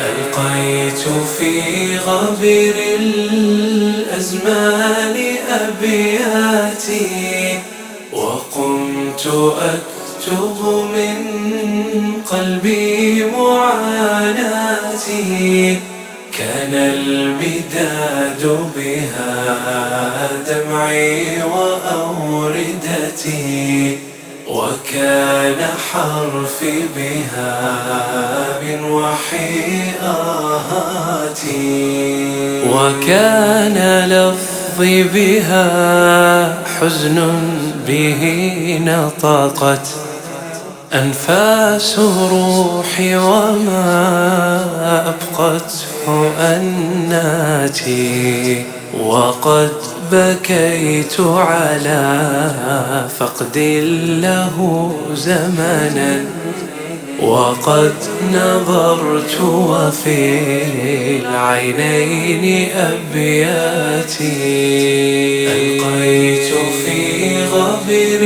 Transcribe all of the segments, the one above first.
ألقيت في غبر الأزمان أبياتي وقمت أكتب من قلبي معاناتي كان المداد بها دمعي وأوردتي وكان حرفي بها من وحي آهاتي وكان لفظي بها حزن به نطقت. أنفاس روحي وما أبقته أناتي وقد بكيت على فقد له زمنا وقد نظرت وفي العينين أبياتي ألقيت في غبر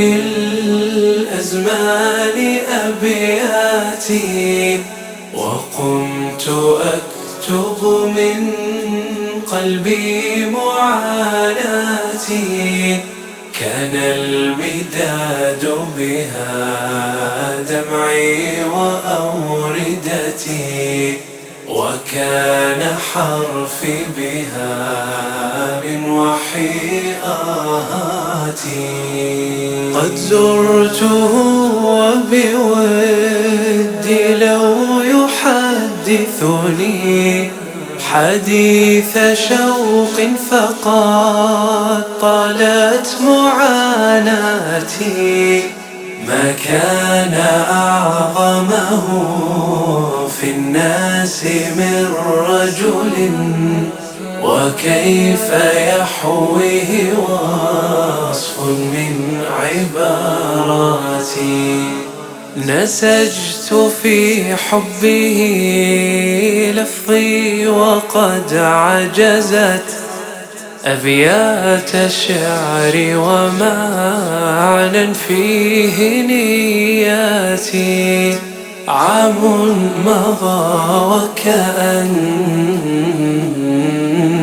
وقمت أكتب من قلبي معاناتي. كان المداد بها دمعي وأوردتي. وكان حرفي بها من وحي آهاتي. قد زرته لو يحدثني حديث شوق فقد طالت معاناتي. ما كان أعظمه في الناس من رجل وكيف يحويه وصف من عباراتي. نسجت في حبه لفظي وقد عجزت أبيات الشعر ومعنى فيه نياتي عام مضى وكأن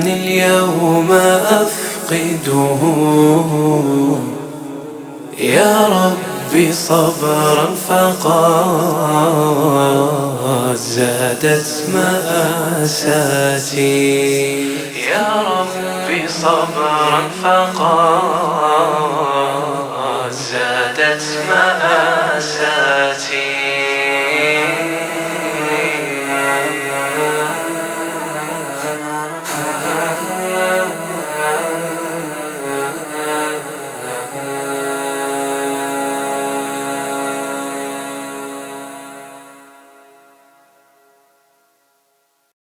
اليوم أفقده يا ربي صبرا فقد زادت مآساتي. يا ربي صبرا فقد زادت مآساتي.